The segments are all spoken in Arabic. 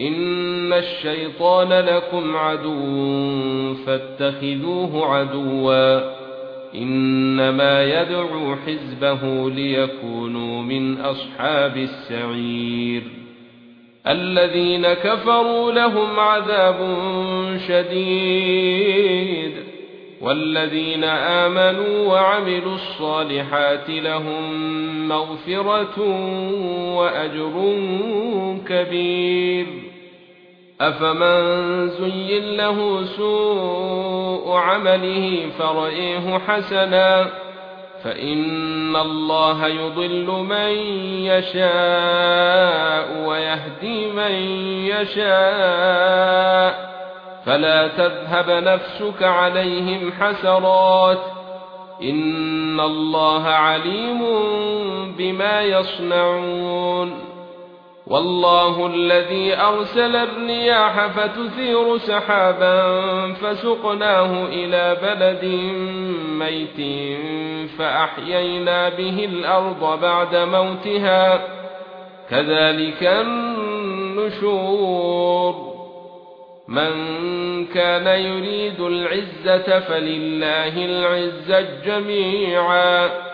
ان الشيطان لكم عدو فاتخذوه عدوا انما يدعو حزبه ليكونوا من اصحاب السعير الذين كفروا لهم عذاب شديد والذين امنوا وعملوا الصالحات لهم مغفرة واجر كبير افمن زين له سوء عمله فرئه حسنا فان الله يضل من يشاء ويهدي من يشاء فلا تذهب نفسك عليهم حسرات ان الله عليم بما يصنعون والله الذي أرسل الرياح فتثير سحابا فسقناه إلى بلد ميت فأحيينا به الأرض بعد موتها. كذلك النشور. من كان يريد العزة فلله العزة جميعا.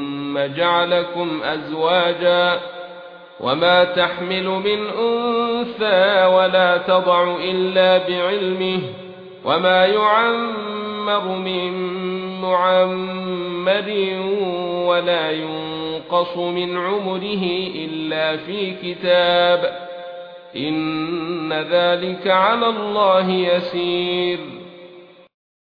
ثم جعلكم أزواجا وما تحمل من أنثى ولا تضع إلا بعلمه وما يعمر من معمر ولا ينقص من عمره إلا في كتاب إن ذلك على الله يسير